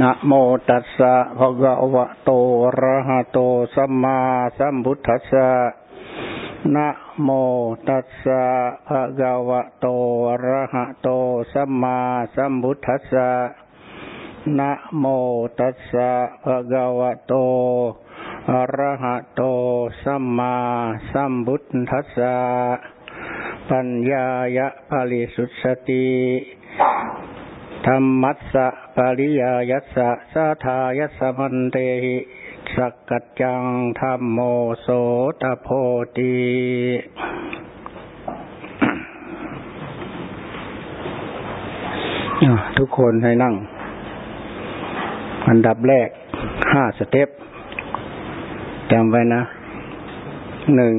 นะโมตัสสะภะคะวะโตอะระหะโตสัมมาสัมพุทธัสสะนะโมตัสสะภะคะวะโตอะระหะโตสัมมาสัมพุทธัสสะนะโมตัสสะภะคะวะโตอะระหะโตสัมมาสัมพุทธัสสะปัญญายะภริสุทสติ ธรรมัสสะปริยายัสสะสาทายัสมันเตหิสักกัจจังธรรมโมโสตโพติทุกคนให้นั่ง อันดับแรกห้าสเต็ปจำไว้นะหนึ่ง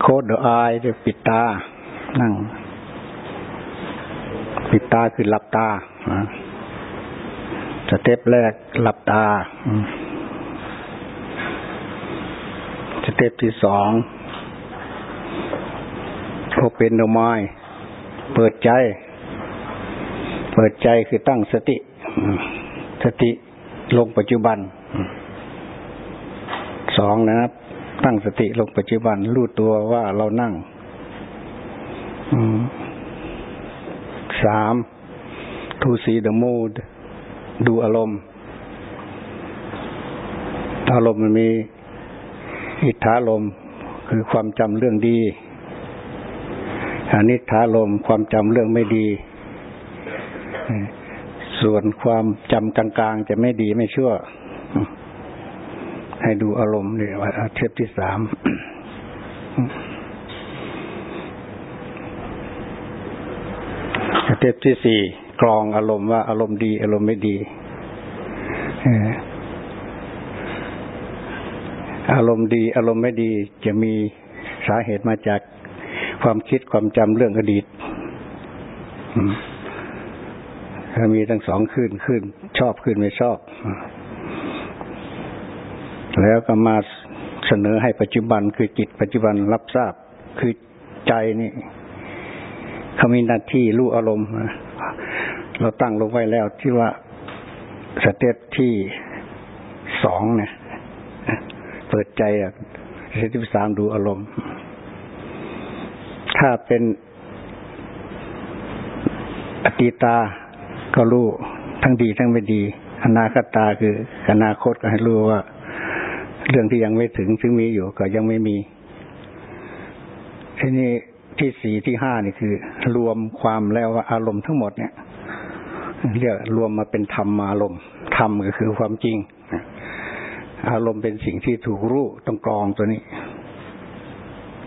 โคดอไอเดปิดตา นั่ง ปิดตาคือหลับตา step แรกหลับตา step ที่สอง open your mind เปิดใจ เปิดใจคือตั้งสติ สติลงปัจจุบันสองนะครับ ตั้งสติลงปัจจุบันรู้ตัวว่าเรานั่ง อืม สาม to see the mood ดูอารมณ์ อารมณ์มันมีอิทธารมคือความจำเรื่องดีอนิธารมความจำเรื่องไม่ดี ส่วนความจำกลางๆ จะไม่ดีไม่ชั่ว ให้ดูอารมณ์เนี่ยเทปที่สามส เต็ปที่สี่กรองอารมณ์ว่าอารมณ์ดี อารมณ์ไม่ดีอารมณ์ดี อารมณ์ไม่ดีจะมีสาเหตุมาจากความคิดความจำเรื่องอดีตถ้ามีทั้งสองขึ้นขึ้น ชอบขึ้นไม่ชอบ แล้วก็มาเสนอให้ปัจจุบันคือจิตปัจจุบันรับทราบคือใจนี่ เขามีหน้าที่รู้อารมณ์เราตั้งลงไว้แล้วที่ว่าสเตปที่สองเนี่ยเปิดใจอะสเตปที่สามดูอารมณ์ ถ้าเป็นอติตาก็รู้ทั้งดีทั้งไม่ดี อนาคตาคืออนาคตก็ให้รู้ว่า เรื่องที่ยังไม่ถึงซึ่งมีอยู่ก็ยังไม่มีทีนี้ ที่สี่ที่ห้านี่คือ รวมความแล้วอารมณ์ทั้งหมดเนี่ยเรียกรวมมาเป็นธรรมอารมณ์ธรรมก็คือความจริงอารมณ์เป็นสิ่งที่ถูกรู้ต้องกรองตัวนี้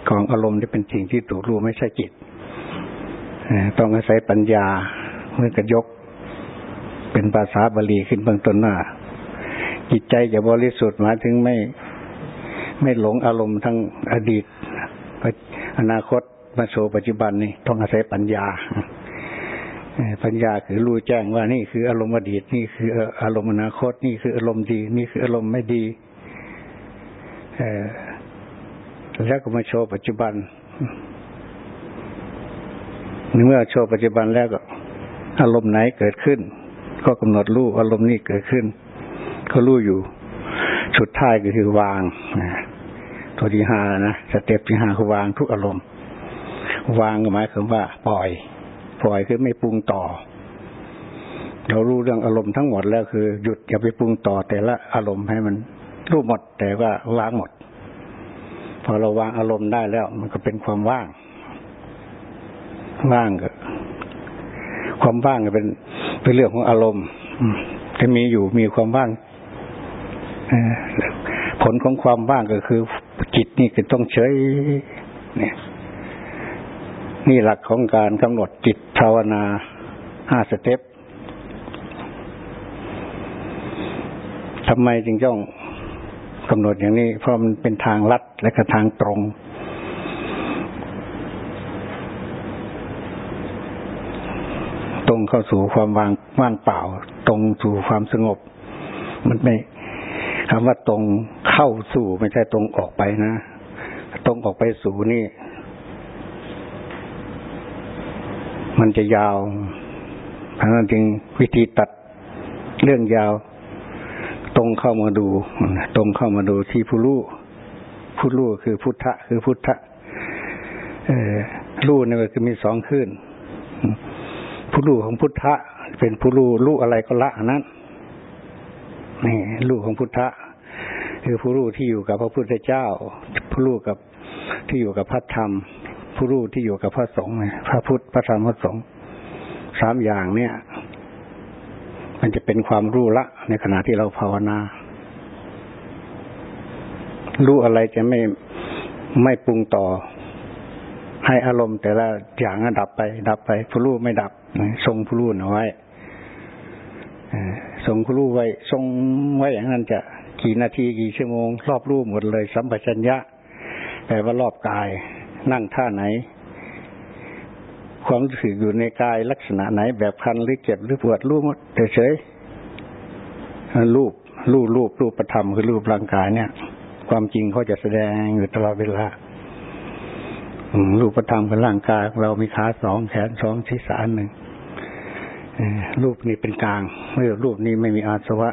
กรองอารมณ์ที่เป็นสิ่งที่ถูกรู้ไม่ใช่จิตต้องอาศัยปัญญาเมื่อกระยก เป็นภาษาบาลีขึ้นเบื้องต้นหน้า จิตใจจะบริสุทธิ์หมายถึงไม่ไม่หลงอารมณ์ทั้งอดีตอนาคต มาโชปัจจุบันนี่ต้องอาศัยปัญญาปัญญาคือรู้แจ้งว่านี่คืออารมณ์อดีตนี่คืออารมณ์อนาคต นี่คืออารมณ์ดี นี่คืออารมณ์ไม่ดีแล้วก็มาโชว์ปัจจุบันเมื่อโชว์ปัจจุบันแล้วก็อารมณ์ไหนเกิดขึ้น ก็กำหนดรู้อารมณ์นี้เกิดขึ้น ก็รู้อยู่สุดท้ายก็คือวางตัวที่ห้านะสเต็ปที่ห้าคือวางทุกอารมณ์ วางหมายถึงว่า ปล่อย ปล่อยคือไม่ปรุงต่อ เรารู้เรื่องอารมณ์ทั้งหมดแล้วคือ หยุดอย่าไปปรุงต่อแต่ละอารมณ์ให้มันรู้หมด แต่ว่าวางหมด พอเราวางอารมณ์ได้แล้ว มันก็เป็นความว่าง ว่างก็ความว่างก็เป็นเป็นเรื่องของอารมณ์จะมีอยู่มีความว่างผลของความว่างก็คือ จิตนี่คือต้องเฉยเนี่ย นี่หลักของการกำหนดจิตภาวนาห้าสเต็ปทำไมจึงต้องกำหนดอย่างนี้ เพราะมันเป็นทางลัดและก็ทางตรง ตรงเข้าสู่ความวางว่างเปล่า ตรงสู่ความสงบ มันไม่คำว่าตรงเข้าสู่ไม่ใช่ตรงออกไปนะ ตรงออกไปสู่นี่ มันจะยาวเพราะนั้นจึงวิธีตัดเรื่องยาว ตรงเข้ามาดู ตรงเข้ามาดูที่ผู้รู้ผู้รู้คือพุทธะ คือพุทธะเออรู้เนี่ยมันจะมีสองขึ้นผู้รู้ของพุทธะ เป็นผู้รู้รู้อะไรก็ละนั้นนี่รู้ของพุทธะ คือผู้รู้ที่อยู่กับพระพุทธเจ้า ผู้รู้กับที่อยู่กับพระธรรม ผู้รู้ที่อยู่กับพระสงฆ์พระพุทธพระธรรมพระสงฆ์สามอย่างเนี่ย มันจะเป็นความรู้ละ ในขณะที่เราภาวนา รู้อะไรจะไม่ไม่ปรุงต่อ ให้อารมณ์แต่ละอย่างดับไป ดับไปผู้รู้ไม่ดับทรงผู้รู้เอาไว้ทรงผู้รู้ไว้ ทรงไว้อย่างนั้นจะกี่นาทีกี่ชั่วโมง รอบรู้หมดเลย สัมปชัญญะแต่ว่ารอบกาย นั่งท่าไหน ความรู้สึกอยู่ในกายลักษณะไหน แบบคันหรือเจ็บหรือปวดรู้หมดเฉยๆรูปรูปรูปรูปประธรรมคือรูปร่างกายเนี่ย ความจริงเขาจะแสดงอยู่ตลอดเวลารูปธรรมคือร่างกายเรามีขาสองแขนสองศีรษะหนึ่งรูปนี้เป็นกลางเมื่อรูปนี้ไม่มีอาสวะ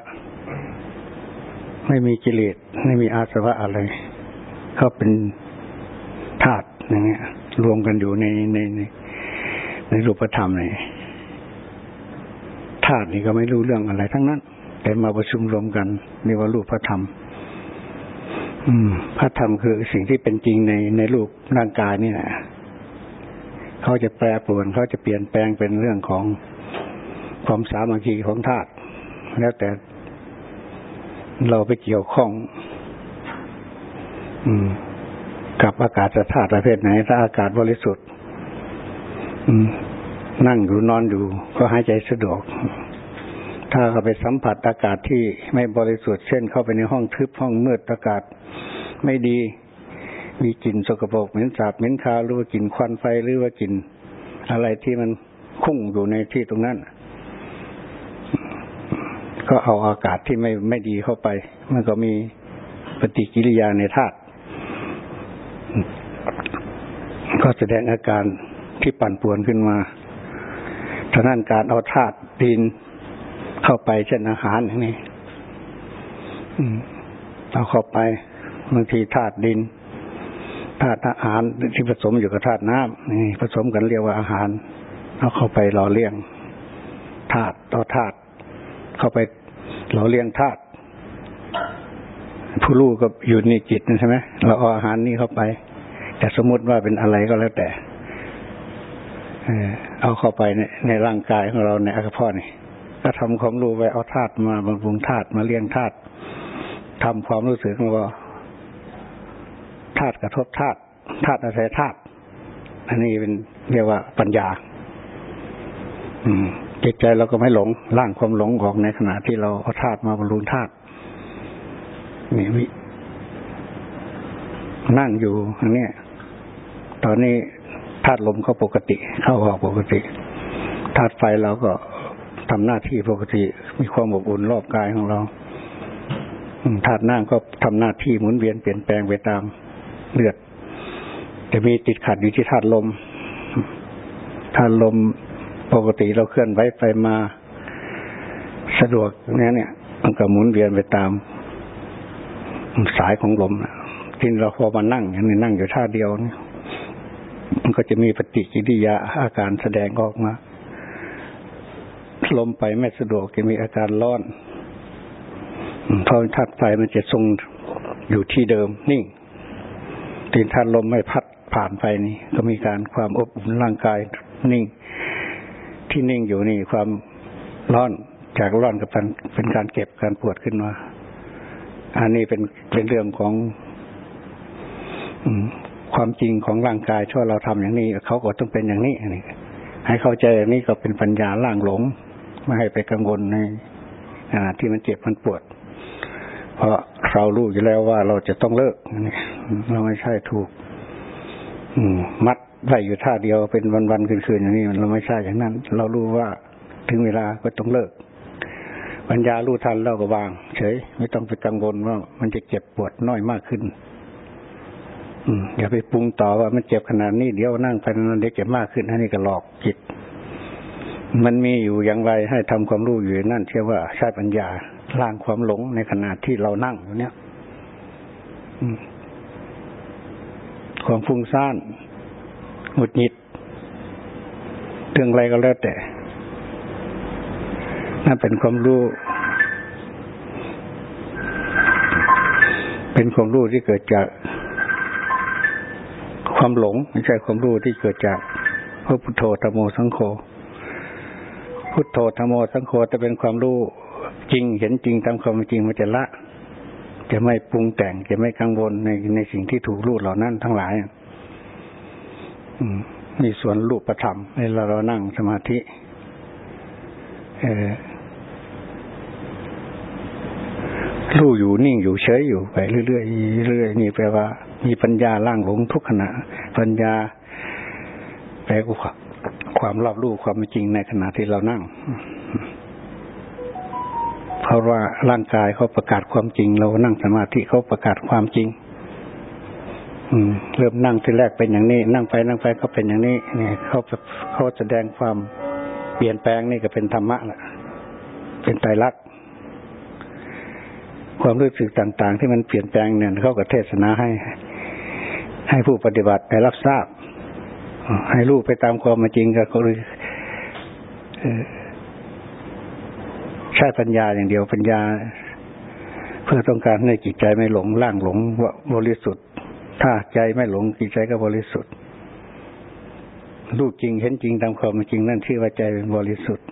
ไม่มีกิเลสไม่มีอาสวะอะไรเขาเป็นธาตุ อย่างเงี้ย รวมกันอยู่ในในในในรูปธรรมนี่ธาตุนี่ก็ไม่รู้เรื่องอะไรทั้งนั้น แต่มาประชุมรวมกันนี่ว่ารูปพระธรรม อืม พระธรรมคือสิ่งที่เป็นจริงในในรูปร่างกายนี่แหละเขาจะแปรปรวนเขาจะเปลี่ยนแปลงเป็นเรื่องของความสามัคคีของธาตุแล้วแต่เราไปเกี่ยวข้อง อืม กับอากาศธาตุประเภทไหน ถ้าอากาศบริสุทธิ์นั่งอยู่นอนอยู่ ก็หายใจสะดวก ถ้าเข้าไปสัมผัสอากาศที่ไม่บริสุทธิ์เช่นเข้าไปในห้องทึบห้องมืดอากาศไม่ดี มีกลิ่นสกปรกเหม็นสาบเหม็นคาวหรือว่ากลิ่นควันไฟหรือว่ากลิ่นอะไรที่มันคุ้งอยู่ในที่ตรงนั้นก็เอาอากาศที่ไม่ไม่ดีเข้าไป มันก็มีปฏิกิริยาในธาตุ ก็แสดงอาการที่ปั่นป่วนขึ้นมาฉะนั้นการเอาธาตุดินเข้าไปเช่นอาหารอย่างนี้เอาเข้าไปบางทีธาตุดินธาตุอาหารที่ผสมอยู่กับธาตุน้ำนี่ผสมกันเรียกว่าอาหาร เอาเข้าไปหล่อเลี้ยงธาตุต่อธาตุเข้าไปหล่อเลี้ยงธาตุผู้รู้ก็อยู่ในจิตใช่ไหมเราเอาอาหารนี้เข้าไป แต่สมมติว่าเป็นอะไรก็แล้วแต่เอาเข้าไปในในร่างกายของเราในอักพนี่ก็ทำความรู้ไวเอาธาตุมาบำรุงธาตุมาเลี้ยงธาตุทำความรู้สึกว่าธาตุกระทบธาตุธาตุอาศัยธาตุอันนี้เป็นเรียกว่าปัญญา อืมจิตใจเราก็ไม่หลงล่างความหลงของในขณะที่เราเอาธาตุมาบรรลุธาตุนี่วินั่งอยู่อันนี้ ตอนนี้ธาตุลมก็ปกติ เข้าออกปกติธาตุไฟเราก็ทำหน้าที่ปกติ มีความอบอุ่นรอบกายของเราธาตุน้ำก็ทำหน้าที่หมุนเวียนเปลี่ยนแปลงไปตามเลือดจะมีติดขัดอยู่ที่ธาตุลมธาตุลมปกติเราเคลื่อนไหวไปมาสะดวกเนี้ยเนี่ย มันก็หมุนเวียนไปตาม สายของลมที่เราพอมานั่งอย่างนี้นั่งอยู่ท่าเดียวเนี่ย มันก็จะมีปฏิกิริยาอาการแสดงออกมา ลมไปไม่สะดวกจะมีอาการร้อนพอทัดไฟมันจะทรงอยู่ที่เดิมนิ่งตีนทัดลมไม่พัดผ่านไปนี่ ก็มีการความอบอุ่นร่างกายนิ่ง ที่นิ่งอยู่นี่ความร้อนจากร้อนกับเป็นการเก็บการปวดขึ้นมา อันนี้เป็นเป็นเรื่องของ ความจริงของร่างกายชั่วเราทำอย่างนี้เขาก็ต้องเป็นอย่างนี้นี่ให้เข้าใจอย่างนี้ก็เป็นปัญญาล่างหลงไม่ให้ไปกังวลในขณะที่มันเจ็บมันปวด เพราะเรารู้อยู่แล้วว่าเราจะต้องเลิกนี่เราไม่ใช่ถูก อืมมัดไว้อยู่ท่าเดียวเป็นวันๆคืนๆอย่างนี้เราไม่ใช่อย่างนั้น เรารู้ว่าถึงเวลาก็ต้องเลิกปัญญารู้ทันเราก็วาง เฉย ไม่ต้องไปกังวลว่ามันจะเจ็บปวดน้อยมากขึ้น อย่าไปปรุงต่อว่ามันเจ็บขนาดนี้เดี๋ยวนั่งไปนานเด็กเจ็บมากขึ้นอันนี้ก็หลอกจิต มันมีอยู่อย่างไรให้ทำความรู้อยู่นั่นเชื่อว่าใช้ปัญญาล้างความหลงในขณะที่เรานั่งอยู่เนี่ยความฟุ้งซ่านหงุดหงิดเรื่องอะไรก็แล้วแต่นั่นเป็นความรู้ เป็นความรู้ที่เกิดจาก ความหลงไม่ใช่ความรู้ที่เกิดจากพระพุทโธธรรมโมสังโฆพุทโธธรรมโมสังโฆจะเป็นความรู้จริงเห็นจริงตามความจริงมันจะละ จะไม่ปรุงแต่งจะไม่กังวลในในสิ่งที่ถูกรู้เหล่านั้นทั้งหลายมีส่วนรูปธรรมในเราเรานั่งสมาธิเออรู้อยู่นิ่งอยู่เฉยอยู่ไปเรื่อยๆเรื่อยๆนี่แปลว่า มีปัญญาล่างหลงทุกขณะ ปัญญาแปลว่าความรอบรู้ความจริงในขณะที่เรานั่ง เพราะว่าร่างกายเขาประกาศความจริง เรานั่งสมาธิเขาประกาศความจริง อืม เริ่มนั่งทีแรกเป็นอย่างนี้ นั่งไปนั่งไปก็เป็นอย่างนี้เนี่ยเขาเขาแสดงความเปลี่ยนแปลงนี่ก็เป็นธรรมะแหละเป็นไตรลักษณ์ความรู้สึกต่าง ๆ ที่มันเปลี่ยนแปลงเนี่ยเขาก็เทศนาให้ ให้ผู้ปฏิบัติได้รับทราบ ให้รู้ไปตามความจริงก็คือใช้ปัญญาอย่างเดียวปัญญา เพื่อต้องการให้จิตใจไม่หลงล่างหลงว่าบริสุทธิ์ ถ้าใจไม่หลงจิตใจก็บริสุทธิ์รู้จริงเห็นจริงตามความจริงนั่นชื่อว่าใจเป็นบริสุทธิ์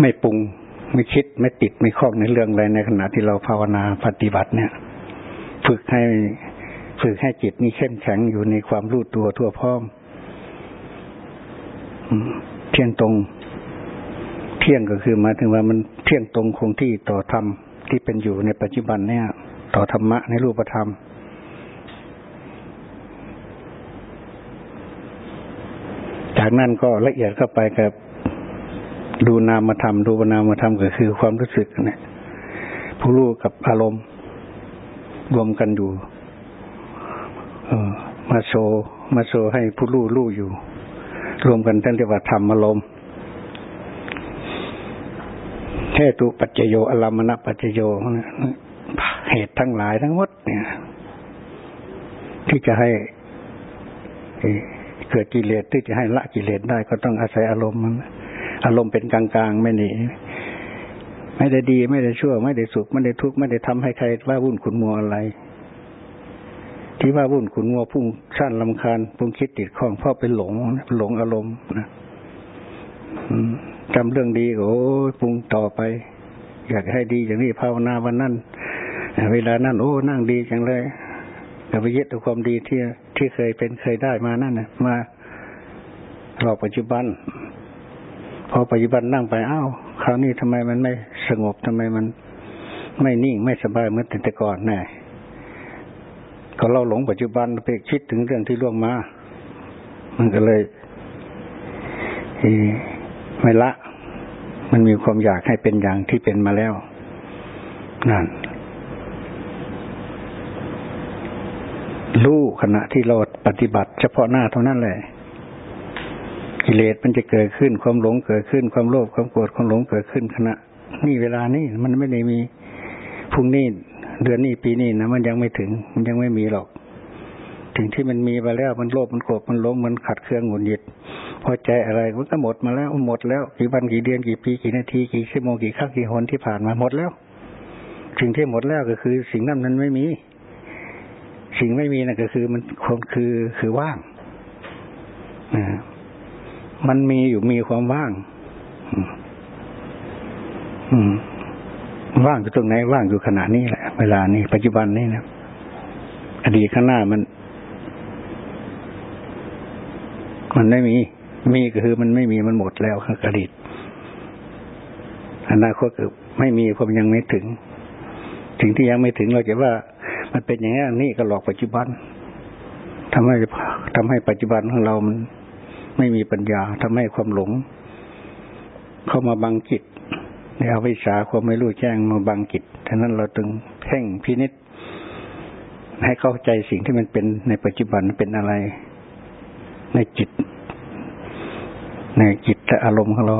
ไม่ปรุง ไม่คิดไม่ติดไม่คล้องในเรื่องอะไรในขณะที่เราภาวนาปฏิบัติเนี่ย ฝึกให้ฝึกให้จิตนี้เข้มแข็งอยู่ในความรู้ตัวทั่วพร้อมเที่ยงตรง เที่ยงก็คือหมายถึงว่ามันเที่ยงตรงคงที่ต่อธรรมที่เป็นอยู่ในปัจจุบันเนี่ย ต่อธรรมะในรูปธรรมจากนั้นก็ละเอียดเข้าไปกับ ดูนามธรรมดูนามธรรมก็คือความรู้สึกเนี่ยผู้รู้กับอารมณ์รวมกันอยู่เออมาโชว์มาโชว์ให้ผู้รู้รู้อยู่ รวมกันท่านเรียกว่าธรรมอารมณ์แค่ตุปัจจโยอลามณปัจจโยเหตุทั้งหลายทั้งหมดเนี่ย ที่จะให้เกิดกิเลสที่จะให้ละกิเลสได้ก็ต้องอาศัยอารมณ์มัน อารมณ์เป็นกลางๆไม่หนีไม่ได้ดีไม่ได้ชั่ว ไม่ได้สุขไม่ได้ทุกข์ไม่ได้ทำให้ใครว่าวุ่นขุนมัวอะไร ที่ว่าวุ่นขุนมัวพุ่งชั่นลำคาญพุ่งคิดติดข้องเพราะเป็นหลงหลงอารมณ์นะจำเรื่องดีโอ้ปรุงต่อไป อยากให้ดีอย่างนี้ภาวนาวันนั้นเวลานั้นโอ้นั่งดีจังเลยกับไปยึดตัวความดีที่ที่เคยเป็นเคยได้มานั่นนะมาเราปัจจุบัน พอปัจจุบันนั่งไปอ้าวคราวนี้ทำไมมันไม่สงบทำไมมันไม่นิ่งไม่สบายเหมือนแต่ก่อนแน่ก็เราหลงปัจจุบันไปคิดถึงเรื่องที่ล่วงมา มันก็เลยไม่ละ มันมีความอยากให้เป็นอย่างที่เป็นมาแล้วนั่นรู้ขณะที่เราปฏิบัติ เฉพาะหน้าเท่านั้นแหละ กิเลสมันจะเกิดขึ้นความหลงเกิดขึ้น ความโลภความโกรธความหลงเกิดขึ้นขณะนี่เวลานี้มันไม่ได้มีพรุ่งนี้เดือนนี้ปีนี้นะมันยังไม่ถึง มันยังไม่มีหรอก ถึงที่มันมีไปแล้วมันโลภมันโกรธมันหลงมันขัดเครื่องหงุดหงิดพอใจอะไรมันก็หมดมาแล้วหมดแล้วกี่วันกี่เดือนกี่ปีกี่นาทีกี่ชั่วโมงกี่ครั้งกี่หนที่ผ่านมาหมดแล้วสิ่งที่หมดแล้วก็คือ สิ่งนั้นมันไม่มี สิ่งไม่มีนั่นก็คือมันคนคือคือว่าง มันมีอยู่มีความว่างว่างอยู่ตรงไหนว่างอยู่ขณะนี้แหละ เวลานี้ปัจจุบันนี้นะอดีตข้างหน้ามัน มันไม่มี มีก็คือมันไม่มีมันหมดแล้วครับอดีตอนาคตคือไม่มีเพราะมันยังไม่ถึง ถึงที่ยังไม่ถึงเราจะว่า มันเป็นอย่างนี้นี่ก็หลอกปัจจุบันทำให้ทำให้ปัจจุบันของเรามัน ไม่มีปัญญาทำให้ความหลง เข้ามาบังกิจในอวิชชาความไม่รู้แจ้งมาบังกิจฉะนั้นเราตึงเพ่งพินิษให้เข้าใจสิ่งที่มันเป็นในปัจจุบันเป็นอะไร ในจิต ในจิตและอารมณ์ของเรา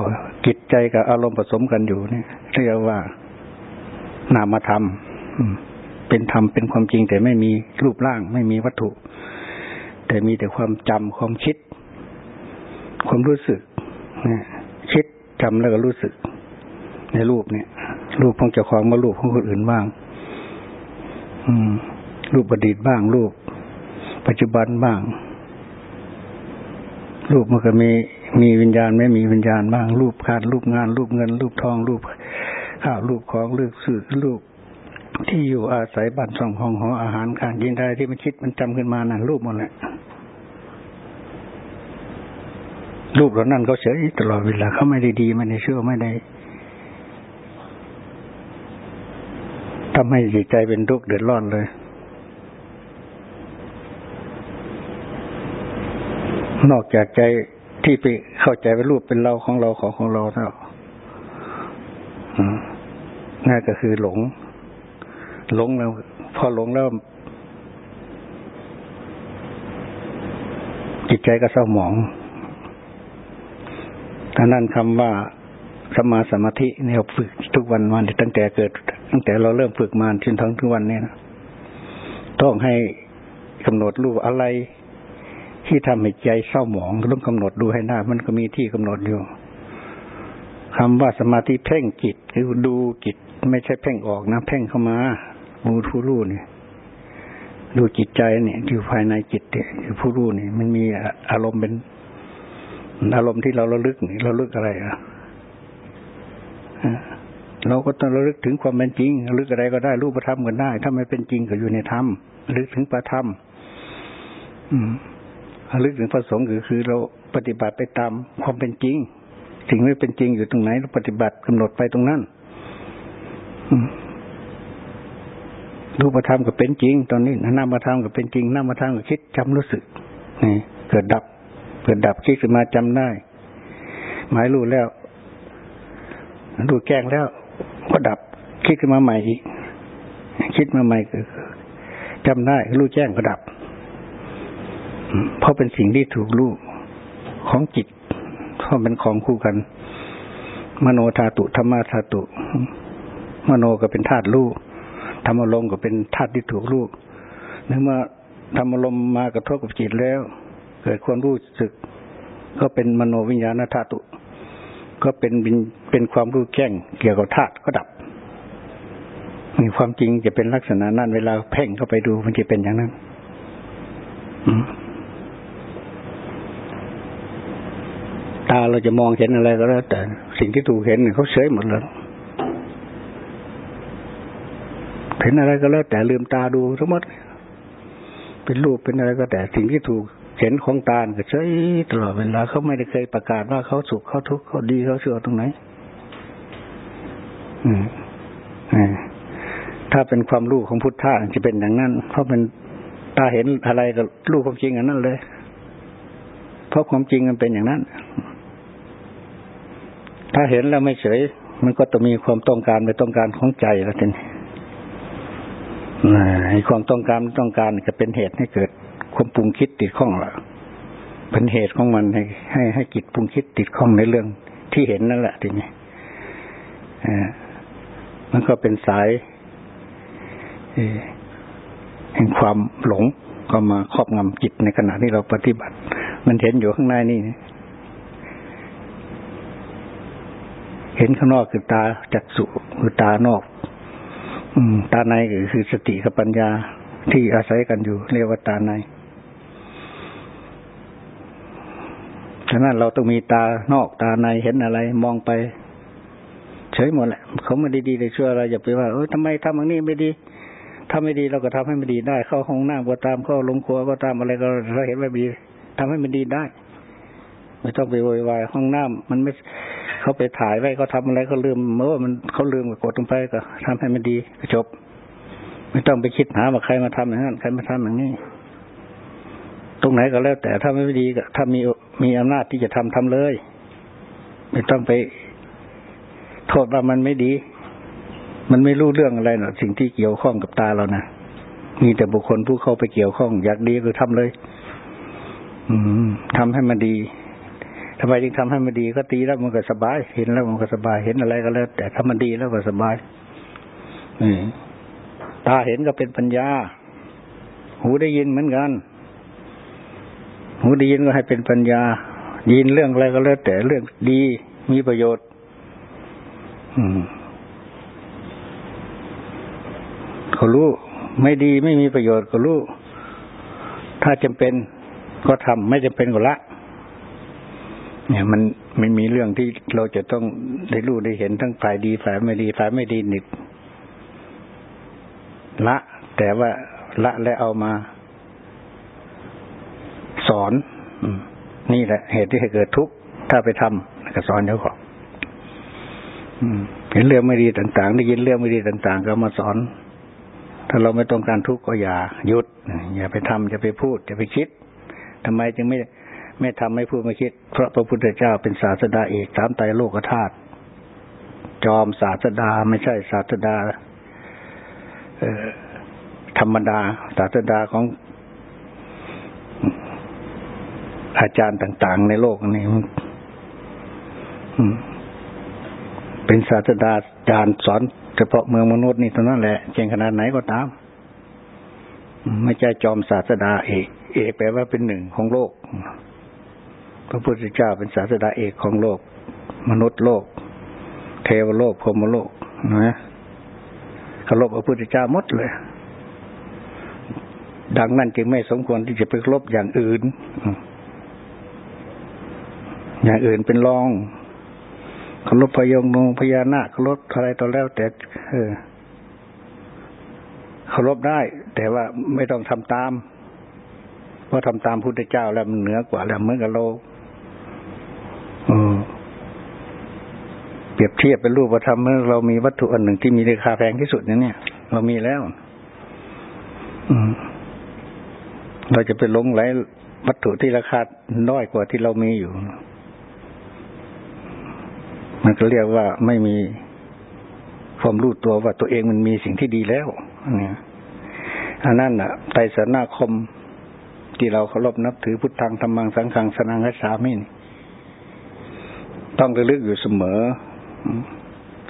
จิตใจกับอารมณ์ผสมกันอยู่เนี่ยเรียกว่านามธรรมเป็นธรรมเป็นความจริงแต่ไม่มีรูปร่าง ไม่มีวัตถุ แต่มีแต่ความจำความคิด ความรู้สึกคิดจำแล้วก็รู้สึก ในรูปเนี่ย รูปของเจ้าของมารูปของคนอื่นบ้าง อืม รูปอดีตบ้าง รูป ปัจจุบันบ้าง รูปมันก็มีมีวิญญาณไม่มีวิญญาณบ้าง รูปการรูปงาน รูปเงิน รูปทอง รูปข้าวรูปของรูปสื่อรูปที่อยู่อาศัยบ้านช่องห้องหออาหารการยินได้ที่มันคิดมันจำขึ้นมานั่นรูปหมดแหละ รูปเหล่านั้นเขาเฉยตลอดเวลาเขาไม่ได้ดีไม่ได้เชื่อไม่ได้ทำให้จิตใจเป็นทุกข์เดือดร้อนเลย นอกจากใจที่ไปเข้าใจว่ารูปเป็นเราของเราของของเราเท่านั่นก็คือหลง หลงแล้ว พอหลงแล้ว จิตใจก็เศร้าหมอง ท่านั้นคำว่าสมาสมาธิเนี่ยฝึกทุกวันวันตั้งแต่เกิด ตั้งแต่เราเริ่มฝึกมาจนถึงทุกวันนี้นะต้องให้กำหนดรู้อะไร ที่ทำให้ใจเศร้าหมองต้องกำหนดดูให้หน้า มันก็มีที่กำหนดอยู่คำว่าสมาธิเพ่งจิตคือดูจิต ไม่ใช่เพ่งออกนะเพ่งเข้ามามูผู้รู้เนี่ยดูจิตใจเนี่ยอยู่ภายในจิตเนี่ยอยู่ผู้รู้เนี่ยมันมีอารมณ์เป็น อารมณ์ที่เราระลึกนี่เราลึกอะไรอะเราก็ต้องระลึกถึงความเป็นจริงระลึกอะไรก็ได้รูปธรรมก็ได้ ถ้าไม่เป็นจริงก็อยู่ในธรรมระลึกถึงประธรรมอืมระลึกถึงพระสงฆ์ก็คือ เราปฏิบัติไปตามความเป็นจริงสิ่งไม่เป็นจริงอยู่ตรงไหนเราปฏิบัติกำหนดไปตรงนั้นรูปธรรมก็เป็นจริง ตอนนี้นามธรรมก็เป็นจริงนามธรรมก็คิดจำรู้สึกนี่เกิดดับ เกิดดับคิดขึ้นมาจำได้ หมายรู้แล้วรู้แก้งแล้วก็ดับคิดขึ้นมาใหม่อีก คิดมาใหม่ก็จำได้ รู้แจ้งก็ดับ เพราะเป็นสิ่งที่ถูกรู้ของจิต เพราะเป็นของคู่กัน มโนธาตุธรรมธาตุ มโนก็เป็นธาตุรู้ธรรมลมก็เป็นธาตุที่ถูกรู้เนื่อมาธรรมลมมากระทบกับจิตแล้ว กิดความรู้สึก ก็เป็นมโนวิญญาณธาตุก็เป็นเป็นความรู้แจ้งเกี่ยวกับธาตุก็ดับมีความจริงจะเป็นลักษณะนั้น เวลาเพ่งเข้าไปดูมันจะเป็นอย่างนั้นตาเราจะมองเห็นอะไรก็แล้ว แต่สิ่งที่ถูกเห็นเขาเฉยหมดเลยเห็นอะไรก็แล้วแต่ลืมตาดูทั้งหมด เป็นรูปเป็นอะไรก็แต่สิ่งที่ถูก เห็นของตาก็เฉยตลอดเวลาเขาไม่ได้เคยประกาศว่าเขาสุขเขาทุกข์เขาดีเขาเสื่อตรงไหน อืมถ้าเป็นความรู้ของพุทธะจะเป็นอย่างนั้น เพราะเป็นตาเห็นอะไรก็รู้ความจริงอันนั้นเลย เพราะความจริงมันเป็นอย่างนั้น ถ้าเห็นแล้วไม่เฉย มันก็จะมีความต้องการไปต้องการของใจแล้วทีนี้ไอ้ความต้องการต้องการก็เป็นเหตุให้เกิด ความปรุงคิดติดข้องละเป็นเหตุของมันให้ให้ให้จิตปรุงคิดติดข้องในเรื่องที่เห็นนั่นแหละทีนี้อ่ามันก็เป็นสายแห่งความหลงก็มาครอบงำจิตในขณะที่เราปฏิบัติ มันเห็นอยู่ข้างในนี่เห็นข้างนอกคือตาจักสุคือตานอกอืมตาในก็คือสติกับปัญญาที่อาศัยกันอยู่ เรียกว่าตาใน ฉะนั้นเราต้องมีตานอกตาในเห็นอะไร มองไป เฉยหมดแหละเขาไม่ดีดีเลยชั่วอะไรอย่าไปว่าเออทำไมทำอย่างนี้ไม่ดีถ้าไม่ดีเราก็ทำให้มันดีได้ เข้าห้องน้ำก็ตามเข้าลงครัวก็ตามอะไรก็เราเห็นว่าดีทำให้มันดีได้ ไม่ต้องไปโวยวายห้องน้ำมันไม่เขาไปถ่ายไว้เขาทาอะไรเขาลืมเมื่อมันเขาลืมกดลงไปก็ทำให้มันดีก็จบ ไม่ต้องไปคิดหาว่าใครมาทำอย่างนั้นใครมาทำอย่างนี้ ตรงไหนก็แล้ว แต่ถ้าไม่ดีก็ถ้ามีมีอำนาจที่จะทำทำเลย ไม่ต้องไปโทษว่ามันไม่ดี มันไม่รู้เรื่องอะไรหรอกสิ่งที่เกี่ยวข้องกับตาเรานะมีแต่บุคคลผู้เข้าไปเกี่ยวข้อง อยากดีก็ทำเลยออืมทำให้มันดีทำไมจึงทำให้มันดีก็ตีแล้วมันก็สบาย เห็นแล้วมันก็สบาย เห็นอะไรก็แล้ว แต่ถ้ามันดีแล้วก็สบายตาเห็นก็เป็นปัญญา หูได้ยินเหมือนกัน หูได้ยินก็ให้เป็นปัญญายินเรื่องอะไรก็แล้วแต่เรื่องดีมีประโยชน์ อืมเขารู้ ไม่ดีไม่มีประโยชน์ก็รู้ ถ้าจำเป็นก็ทำไม่จำเป็นก็ละ เนี่ย มันไม่มีเรื่องที่เราจะต้องได้รู้ได้เห็นทั้งฝ่ายดีฝ่ายไม่ดีฝ่ายไม่ดีนิดละ แต่ว่าละและเอามา สอนนี่แหละ เหตุที่ให้เกิดทุกข์ถ้าไปทำก็สอนเขาก่อนเห็นเรื่องไม่ดีต่างๆได้ยินเรื่องไม่ดีต่าง ๆ ก็มาสอน ถ้าเราไม่ต้องการทุกข์ก็อย่าหยุดอย่าไปทำอย่าไปพูดอย่าไปคิดทำไมจึงไม่ไม่ทำไม่พูดไม่คิด เพราะพระพุทธเจ้าเป็นศาสดาเอกสามไตรโลกธาตุจอมศาสดาไม่ใช่ศาสดาธรรมดาศาสดาของ อาจารย์ต่าง ๆ ในโลกนี้เป็นศาสดาจารย์สอนเฉพาะเมืองมนุษย์นี่เท่านั้นแหละเก่งขนาดไหนก็ตาม ไม่ใช่จอมศาสดาเอกเอกแปลว่าเป็นหนึ่งของโลก พระพุทธเจ้าเป็นศาสดาเอกของโลก มนุษย์โลก เทวโลกพรมโลกนะเคารพพระพุทธเจ้าหมดเลย ดังนั้นจึงไม่สมควรที่จะไปเคารพอย่างอื่น อย่างอื่นเป็นรองเคารพพยงนงพญานาคเคารพอะไรต่อแล้ว แต่เออเคารพได้ แต่ว่าไม่ต้องทำตามเพราะทำตามพุทธเจ้าแล้วมันเหนือกว่าแล้วเหมือนกับโลเปรียบเทียบเป็นรูปธรรมเมื่อเรามีวัตถุอันหนึ่งที่มีราคาแพงที่สุดนเนี่ย เรามีแล้วอืเราจะไปหลงไหลวัตถุที่ราคาน้อยกว่าที่เรามีอยู่ มันก็เรียกว่าไม่มีความรู้ตัวว่าตัวเองมันมีสิ่งที่ดีแล้วเนี่ยอันนั้นอะไตรสนาคม ที่เราเคารพนับถือพุทธังธรรมังสังฆังสนังกัสามินต้องระลึกอยู่เสมอ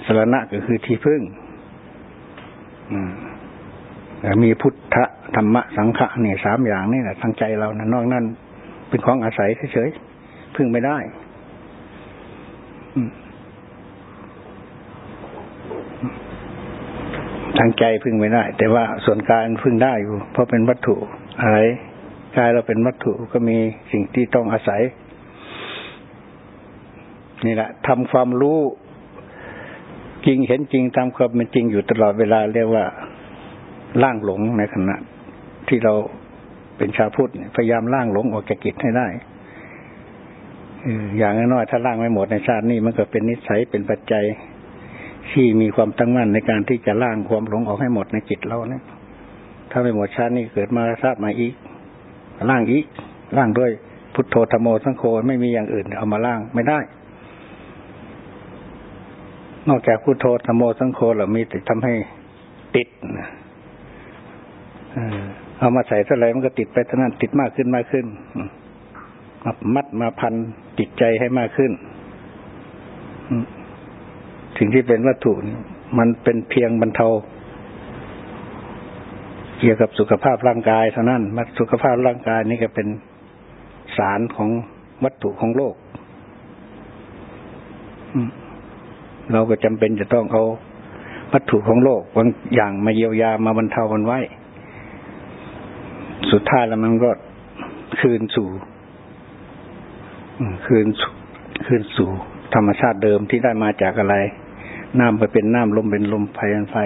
สรณะก็คือที่พึ่งมีพุทธธรรมะสังฆะเนี่ยสามอย่างนี่แหละทางใจเรานะนอกนั้นเป็นของอาศัยเฉยๆพึ่งไม่ได้ ทางใจพึ่งไม่ได้ แต่ว่าส่วนกายพึ่งได้อยู่ เพราะเป็นวัตถุอะไรกายเราเป็นวัตถุก็มีสิ่งที่ต้องอาศัย นี่แหละทำความรู้จริงเห็นจริงตามความเป็นจริงอยู่ตลอดเวลาเรียกว่าล่างหลงในขณะ ที่เราเป็นชาวพุทธพยายามล่างหลงออกจากกิจให้ได้อย่างน้อยถ้าล่างไม่หมดในชาตินี้มันก็เป็นนิสัยเป็นปัจจัย ที่มีความตั้งมั่นในการที่จะล่างความหลงออกให้หมดในจิตเราเนี่ย ถ้าไม่หมดชาตินี้เกิดมาชาติมาอีกล่างอีกล่างด้วยพุทโธธรรมโมสังโฆไม่มีอย่างอื่น เอามาล่างไม่ได้ นอกจากพุทโธธรรมโมสังโฆเรามีแต่ทำให้ติดนะเอามาใส่เท่าไรมันก็ติดไปเท่านั้นติดมากขึ้นมากขึ้นมามัดมาพันจิตใจให้มากขึ้น สิ่งที่เป็นวัตถุมันเป็นเพียงบรรเทาเกี่ยวกับสุขภาพร่างกายเท่านั้นมาสุขภาพร่างกายนี่ก็เป็นสารของวัตถุของโลกเราก็จำเป็นจะต้องเอาวัตถุของโลกบางอย่างมาเยียวยามาบรรเทามันไว้ สุดท้ายแล้วมันก็คืนสู่คืนคืนสู่ธรรมชาติเดิมที่ได้มาจากอะไร น้ำไปเป็นน้ำลมเป็นลมไฟเป็นไฟ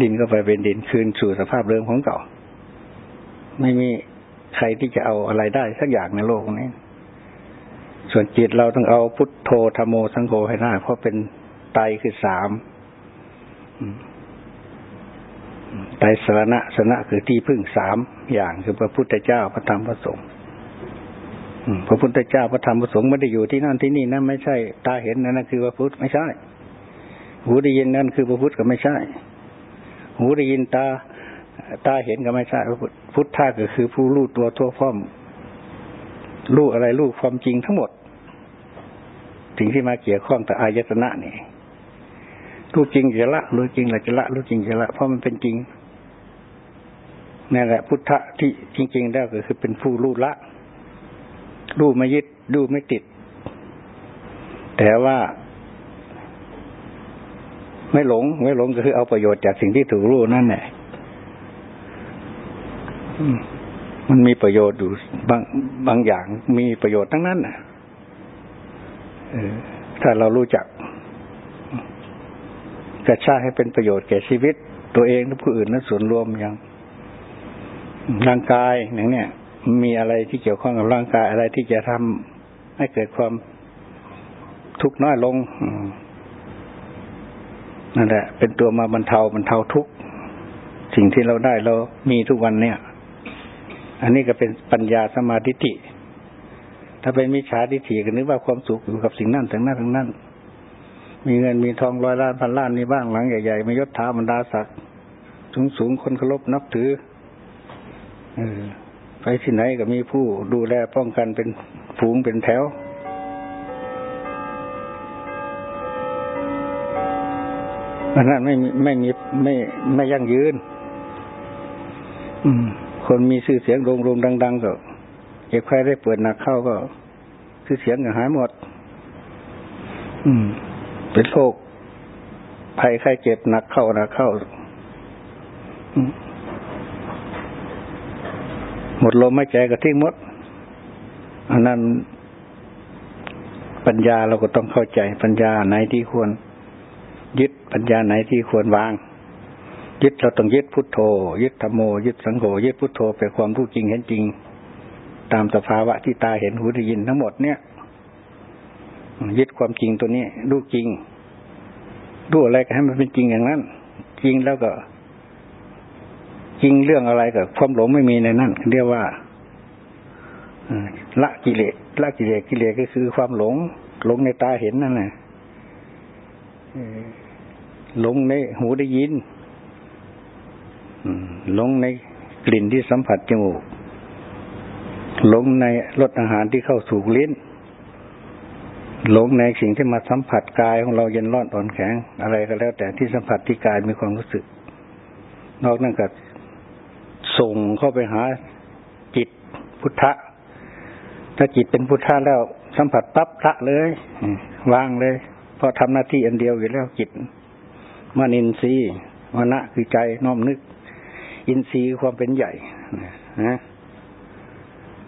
ดินก็ไปเป็นดินคืนสู่สภาพเดิมของเก่า ไม่มีใครที่จะเอาอะไรได้สักอย่างในโลกนี้ ส่วนจิตเราต้องเอาพุทโธธรรมโมสังโฆให้ได้เพราะเป็นไตคือสามไตสรณะสนะคือที่พึ่งสามอย่างคือพระพุทธเจ้าพระธรรมพระสงฆ์พระพุทธเจ้าพระธรรมพระสงฆ์ไม่ได้อยู่ที่นั่นที่นี่นั่นไม่ใช่ตาเห็นนั่นคือพระพุทธไม่ใช่ หูได้ยินนั่นคือพระพุทธก็ไม่ใช่ หูได้ยินตา ตาเห็นก็ไม่ใช่พระพุทธะก็คือผู้รู้ตัวทั่วพร้อมรู้อะไรรู้ความจริงทั้งหมดสิ่งที่มาเกี่ยวข้องกับอายตนะนี่รู้จริงจะละรู้จริงละจะละรู้จริงจะละเพราะมันเป็นจริงนั่นแหละพุทธะที่จริง ๆ แล้วก็คือเป็นผู้รู้ละรู้ไม่ยึดรู้ไม่ติด แต่ว่า ไม่หลง ไม่หลงก็คือเอาประโยชน์จากสิ่งที่ถูกรู้นั่นแหละมันมีประโยชน์อยู่บางบางอย่างมีประโยชน์ทั้งนั้นน่ะถ้าเรารู้จักกระชาให้เป็นประโยชน์แก่ชีวิต ตัวเองและผู้อื่นและส่วนรวมอย่างร่างกายอย่างเนี้ยมีอะไรที่เกี่ยวข้องกับร่างกายอะไรที่จะทำให้เกิดความทุกข์น้อยลง นั่นแหละ เป็นตัวมาบรรเทาบรรเทาทุกสิ่งที่เราได้เรามีทุกวันเนี่ย อันนี้ก็เป็นปัญญาสมาธิิถ้าเป็นมิจฉาทิฏฐิก็นึกว่าความสุขอยู่กับสิ่งนั้นถึงนั้นถึงนั้น มีเงินมีทองร้อยล้านพันล้านมีบ้างหลังใหญ่ๆมียศถาบรรดาศักดิ์สูงสูงคนเคารพนับถืออไปที่ไหนก็มีผู้ดูแลป้องกันเป็นฝูงเป็นแถว อันนั้นไม่ไม่มีไม่ไม่ยั่งยืน อืม คนมีชื่อเสียงโรงๆดัง ๆ ก็เจ็บใครได้เปิดหนักเข้าก็ชื่อเสียงก็หายหมด อืม เป็นโรคภัยไข้เจ็บหนักเข้าหนักเข้าหมดลมไม่ใจก็ทิ้งหมด อันนั้นปัญญาเราก็ต้องเข้าใจปัญญาไหนที่ควร ยึดปัญญาไหนที่ควรวาง ยึดเราต้องยึดพุทโธ ยึดธรรมโม ยึดสังโฆยึดพุทโธเป็นความรู้จริงเห็นจริง ตามสภาวะที่ตาเห็นหูได้ยินทั้งหมดเนี่ยยึดความจริงตัวนี้รู้จริงรู้อะไรก็ให้มันเป็นจริงอย่างนั้น จริงแล้วก็จริงเรื่องอะไรกับความหลงไม่มีในนั้นเรียกว่าละกิเลสละกิเลสกิเลสก็คือความหลง หลงในตาเห็นนั่นแหละ ลงในหูได้ยินหลงในกลิ่นที่สัมผัสจมูกหลงในรสอาหารที่เข้าสู่ลิ้นหลงในสิ่งที่มาสัมผัสกายของเราเย็นร้อนอ่อนแข็ง อะไรก็แล้ว แต่ที่สัมผัสที่กายมีความรู้สึก นอกนั้นก็ส่งเข้าไปหาจิตพุทธะ ถ้าจิตเป็นพุทธะแล้วสัมผัสปั๊บละเลย วางเลย เพราะทำหน้าที่อันเดียวอยู่แล้วจิต มานินทรีย์วนะคือใจน้อมนึก อินทรีย์ความเป็นใหญ่นะ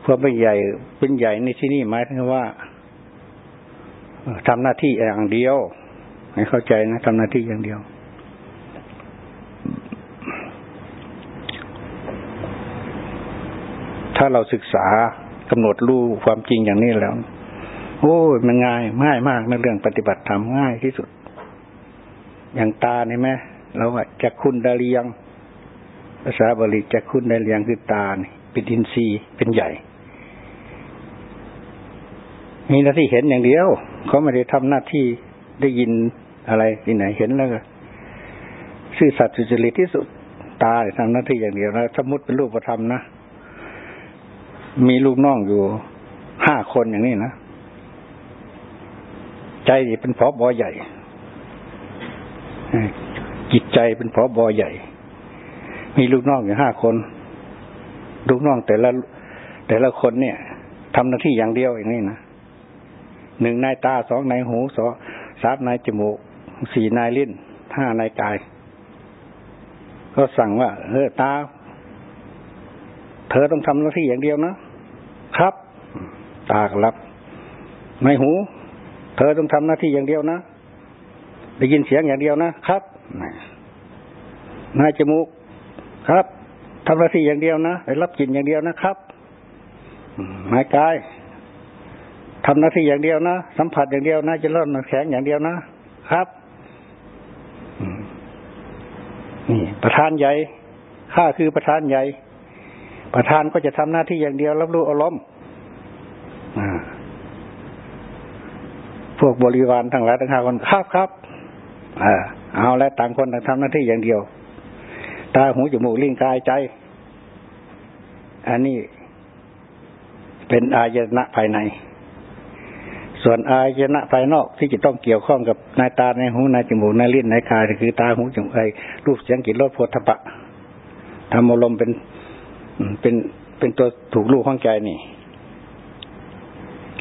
ความเป็นใหญ่เป็นใหญ่ในที่นี้หมายถึงว่าทำหน้าที่อย่างเดียว ให้เข้าใจนะทำหน้าที่อย่างเดียวถ้าเราศึกษากำหนดรู้ความจริงอย่างนี้แล้ว โอ้ยมันง่ายง่ายมากในเรื่องปฏิบัติธรรมง่ายที่สุด อย่างตาเนี่ยไหมเราว่าจักคุณดาเลียง ภาษาบาลีจักคุณดาเลียงคือตาเนี่ยเป็นอินทรีย์เป็นใหญ่ มีหน้าที่เห็นอย่างเดียว เขาไม่ได้ทำหน้าที่ได้ยินอะไรที่ไหนเห็นแล้วก็ซื่อสัตย์สุจริตที่สุดตาทำหน้าที่อย่างเดียวนะสมมติเป็นรูปธรรมนะมีลูกน้องอยู่ห้าคนอย่างนี้นะ ใจเป็นพอบอใหญ่ จิตใจเป็นพอบอใหญ่ มีลูกน้องอยู่ห้าคน ลูกน้องแต่ละ แต่ละคนเนี่ยทำหน้าที่อย่างเดียวอย่างนี้นะหนึ่งนายตาสองนายหูสองสามนายจมูกสี่นายลิ้นห้านายกาย ก็สั่งว่าเออตา เธอต้องทำหน้าที่อย่างเดียวนะครับ ตากรับไม่หู เธอต้องทำหน้าที่อย่างเดียวนะ ได้ยินเสียงอย่างเดียวนะครับนายจมูกครับทำหน้าที่อย่างเดียวนะได้รับกลิ่นอย่างเดียวนะครับนายกายทำหน้าที่อย่างเดียวนะสัมผัสอย่างเดียวนะจะร้อนแข็งอย่างเดียวนะครับนี่ประธานใหญ่ข้าคือประธานใหญ่ ประธานก็จะทำหน้าที่อย่างเดียว รับรู้อารมณ์พวกบริวารทั้งหลายทั้งห้าคนครับครับ อเอาแล้วต่างคนต่างทำหน้าที่อย่างเดียว ตาหูจมูกลิ้นกายใจ อันนี้เป็นอายนะภายใน ส่วนอายนะภายนอกที่จะต้องเกี่ยวข้องกับนายตาในหูนายจมูกนายลิ้นนายกายคือตาหูจมูกไอรูปเสียงกลิ่นรสโผฏฐัพพะธรรมอารมณ์เป็นเป็นเป็นตัวถูกลูกข้องใจนี่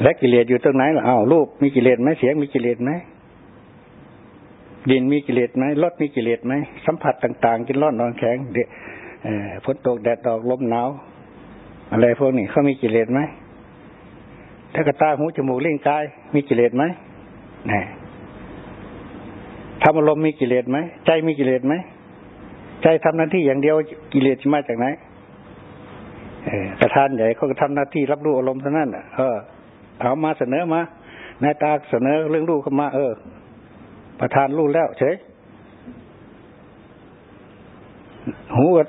และกิเลสอยู่ตรงไหนล่ะอ้าวรูปมีกิเลสไหมเสียงมีกิเลสไหม ดินมีกิเลสไหมรสมีกิเลสไหมสัมผัสต่าง ๆ กินร้อนนอนแข็งเดฝนตกแดดออกลมหนาวอะไรพวกนี้เขามีกิเลสไหมถ้ากระตาหูจมูกเล่งกาย มีกิเลสไหมนี่ทำอารมณ์มีกิเลสไหมใจมีกิเลสไหมใจทำหน้าที่อย่างเดียวกิเลสมาจากไหนประธานใหญ่เขาก็ทำหน้าที่รับรู้อารมณ์เท่านั้นเออเอามาเสนอมา นายตาเสนอเรื่องลูกเข้ามา เออ ประธานรู้แล้วเฉยหูก็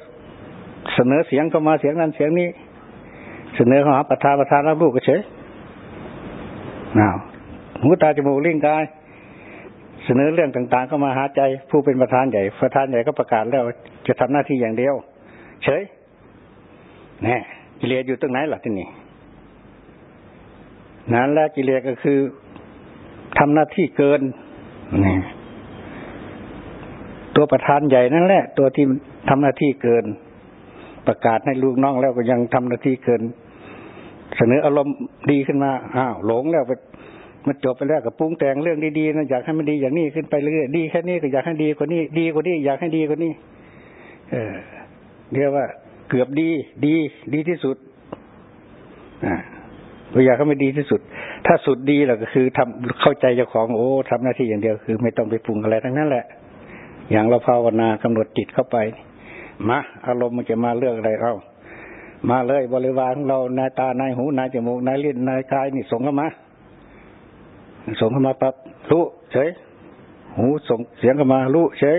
เสนอเสียงเข้ามาเสียงนั้นเสียงนี้ เสนอเข้าหาประธานประธานรับรู้ก็เฉยนาหูตาจมูกลิ้นกาย เสนอเรื่องต่าง ๆ เข้ามาหาใจ ผู้เป็นประธานใหญ่ ประธานใหญ่ก็ประกาศแล้วจะทำหน้าที่อย่างเดียว เฉยแน่กิเลสอยู่ตรงไหนล่ะที่นี่นั้นแหละกิเลสก็คือทำหน้าที่เกิน นี่ตัวประธานใหญ่นั่นแหละ ตัวที่ทำหน้าที่เกิน ประกาศให้ลูกน้องแล้วก็ยังทำหน้าที่เกิน เสนออารมณ์ดีขึ้นมาอ้าวหลงแล้วไปมันจบไปแล้วกับปรุงแต่งเรื่องดีๆนะอยากให้มันดีอย่างนี้ขึ้นไปเรื่อยดีแค่นี้ก็อยากให้ดีกว่านี้ ดีกว่านี้ อยากให้ดีกว่านี้ เออเรียกว่าเกือบดี ดี ดีที่สุด อ่า ตัวอย่างก็ไม่ดีที่สุด ถ้าสุดดีเราก็คือทำเข้าใจเจ้าของโอ้ทำหน้าที่อย่างเดียวคือ ไม่ต้องไปปรุงอะไรทั้งนั้นแหละ อย่างเราภาวนากำหนดจิตเข้าไป มาอารมณ์มันจะมาเลือกอะไรเรามาเลยบริวารของเรานายตานายหูนายจมูกนายลิ้นนายกายนี่ส่งเข้ามาส่งเข้ามาปั๊บรู้เฉยหูส่งเสียงเข้ามารู้เฉย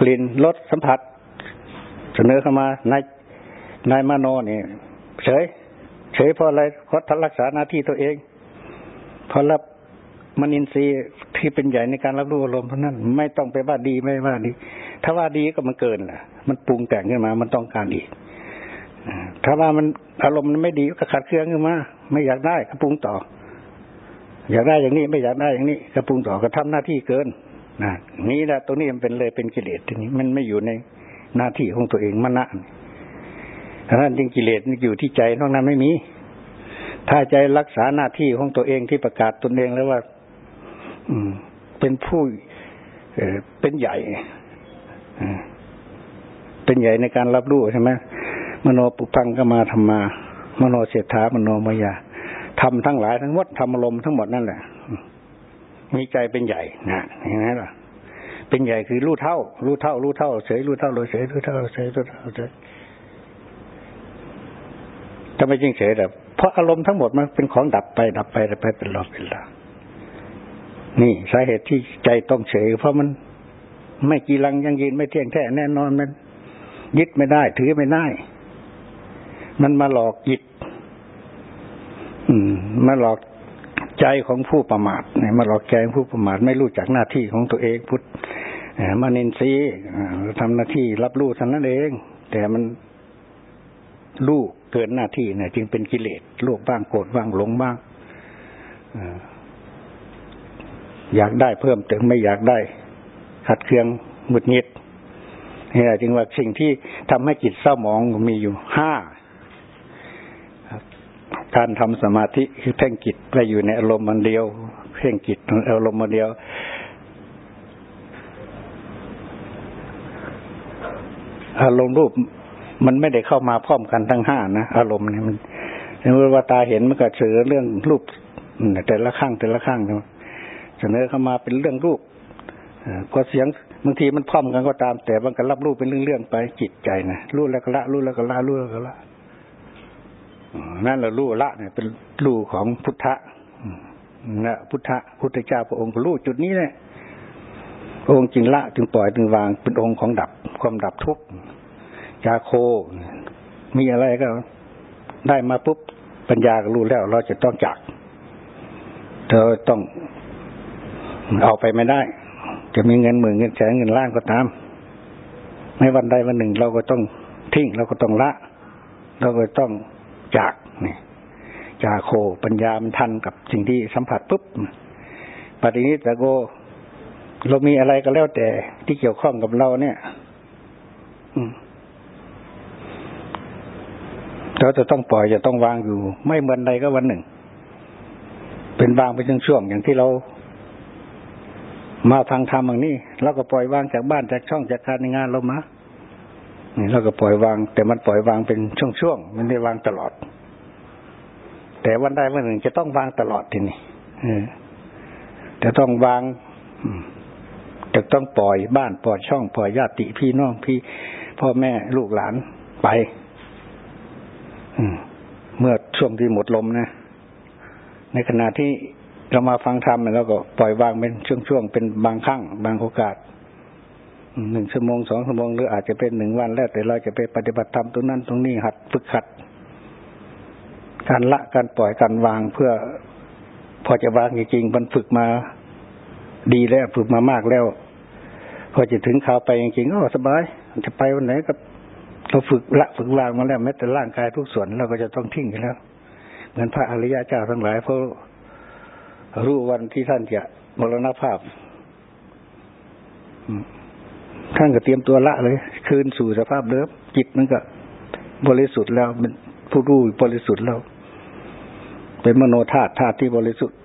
กลิ่นรสสัมผัส เสนอเข้ามานายนายมโนนี่เฉย เฉยเพราะอะไรเพราะท่านรักษาหน้าที่ตัวเองพอรับมนินทรีย์ที่เป็นใหญ่ในการรับรู้อารมณ์เพราะนั้น ไม่ต้องไปว่าดีไม่ว่าดี ถ้าว่าดีก็มันเกินแหละมันปรุงแต่งขึ้นมา มันต้องการดีกถ้าว่ามันอารมณ์มันไม่ดีก็ขัดเครื่องขึ้นมาไม่อยากได้ก็ปรุงต่อ อยากได้อย่างนี้ไม่อยากได้อย่างนี้ก็ปรุงต่อก็ทำหน้าที่เกินนะนี้แหละตรงนี้มันเป็นเลยเป็นกิเลสทีนี้ มันไม่อยู่ในหน้าที่ของตัวเองมันนะฉะนั้นจริงกิเลสอยู่ที่ใจนอกนั้นไม่มี ถ้าใจรักษาหน้าที่ของตัวเองที่ประกาศตนเองแล้วว่า อืม เป็นผู้เป็นใหญ่เป็นใหญ่ในการรับรู้ใช่ไหมมโนปุพังก็มาทำมา มโนเสถามโนมายาทำทั้งหลายทั้งหมดทำอารมณ์ทั้งหมดนั่นแหละมีใจเป็นใหญ่นะเห็นไหมล่ะ เป็นใหญ่คือรู้เท่า รู้เท่า รู้เท่าเฉยรู้เท่าเฉยรู้เท่าเฉยรู้เท่าเฉย ทำไมจึงเฉยแบบเพราะอารมณ์ทั้งหมดมันเป็นของดับไป ดับไปดับไปตลอดเวลา นี่สาเหตุที่ใจต้องเฉย เพราะมันไม่กีรังยังยืนไม่เที่ยงแท้แน่นอนมันยึดไม่ได้ ถือไม่ได้ มันมาหลอกจิต อืม มาหลอกใจของผู้ประมาทเนี่ยมาหลอกใจผู้ประมาทไม่รู้จักหน้าที่ของตัวเองพุทธมานินทรีย์ทำหน้าที่รับรู้เท่านั้นเอง แต่มัน รู้เกินหน้าที่เนี่ย จึงเป็นกิเลสโลภบ้างโกรธบ้างหลงบ้างอยากได้เพิ่มเติมไม่อยากได้ขัดเคืองหงุดหงิดนี่จึงว่าสิ่งที่ทำให้จิตเศร้าหมองมีอยู่ห้าการทำสมาธิคือเพ่งจิตไปอยู่ในอารมณ์มันเดียว เพ่งจิตอารมณ์มันเดียว อารมณ์รูป มันไม่ได้เข้ามาพร้อมกันทั้งห้านะอารมณ์เนี่ยมันเมื่อว่าตาเห็นมันก็เฉอเรื่องรูปแต่ละข้างแต่ละข้างเสนอเข้ามาเป็นเรื่องรูปพอเสียงบางทีมันพร้อมกันก็ตาม แต่บางก็รับรู้เป็นเรื่องๆไปจิตใจนะรู้แล้วก็ละรู้แล้วก็ละรู้แล้วก็ละนั่นแหละรู้ละเนี่ย เป็นรู้ของพุทธะนะพุทธะพุทธเจ้าพระองค์รู้จุดนี้แหละองค์จึงละจึงปล่อยจึงวางเป็นองค์ของดับความดับทุกข์ ยาโค มีอะไรก็ได้มาปุ๊บปัญญาก็รู้แล้ว เราจะต้องจักเธอต้องเอาไปไม่ได้ จะมีเงินหมื่นเงินแสนเงินล้านก็ตามไม่วันใดวันหนึ่ง เราก็ต้องทิ้งเราก็ต้องละ เราก็ต้องจากนี่จาโคปัญญามันทันกับสิ่งที่สัมผัสปุ๊บปฏินิสโกเรามีอะไรก็แล้วแต่ที่เกี่ยวข้องกับเราเนี่ย เราจะต้องปล่อยจะต้องวางอยู่ ไม่เหมือนใดก็วันหนึ่ง เป็นวางไปช่วงๆอย่างที่เรา มาฟังธรรมอย่างนี้เราก็ปล่อยวางจากบ้านจากช่องจากการงานเรามานี่เราก็ปล่อยวาง แต่มันปล่อยวางเป็นช่วงๆมันไม่วางตลอด แต่วันใดวันหนึ่งจะต้องวางตลอดทีนี้จะต้องวางจะต้องปล่อยบ้านปล่อยช่องปล่อยญาติพี่น้องพี่พ่อแม่ลูกหลานไป เมื่อช่วงที่หมดลมนะ ในขณะที่เรามาฟังธรรมแล้วก็ปล่อยวางเป็นช่วงๆเป็นบางครั้งบางโอกาสหนึ่งชั่วโมงสองชั่วโมงหรืออาจจะเป็นหนึ่งวันแล้วแต่เราจะไปปฏิบัติธรรมตรงนั้นตรงนี้หัดฝึกหัด การละการปล่อยการวางเพื่อพอจะวางจริงๆมันฝึกมาดีแล้วฝึกมามากแล้ว พอจะถึงข่าวไปจริงๆก็สบาย จะไปวันไหนก็ เราฝึกละฝึกวางมาแล้วแม้แต่ร่างกายทุกส่วนเราก็จะต้องทิ้งกันแล้วเหมือนพระอริยเจ้าทั้งหลายเพราะรู้วันที่ท่านจะมรณภาพท่านก็เตรียมตัวละเลย คืนสู่สภาพเดิมจิตมันก็ บริสุทธิ์แล้วเป็นผู้รู้บริสุทธิ์แล้ว เป็นมโนธาตุธาตุที่บริสุทธิ์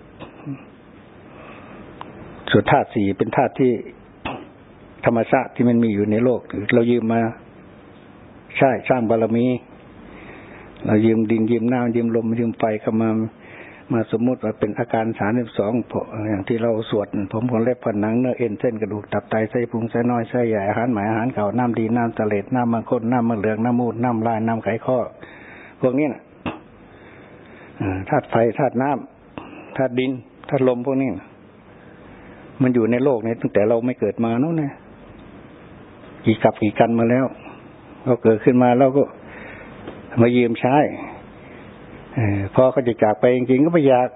ส่วนธาตุสี่เป็นธาตุที่ธรรมชาติที่มันมีอยู่ในโลก เรายืมมา ใช่ สร้างบารมี เรายืมดินยืมน้ำยืมลมยืมไฟเข้ามามาสมมุติว่าเป็นอาการสามสิบสองอย่างที่เราสวด ผมขนเล็บผันหนังเนื้อเอ็นเส้นกระดูกตับไตไส้พุงไส้น้อยไส้ใหญ่อาหารหมายอาหารเก่าน้ำดีน้ำเสลดน้ำมังคุดน้ำมะเหลืองน้ำมูดน้ำลายน้ำไขข้อ พวกนี้นะธาตุไฟธาตุน้ำธาตุดินธาตุลมพวกนี้นะมันอยู่ในโลกนี้ตั้งแต่เราไม่เกิดมาโน้นนะกี่กับกี่กันมาแล้ว เราเกิดขึ้นมาแล้วก็มายืมใช้พอเขาจะจากไปจริงๆก็ไม่อยาก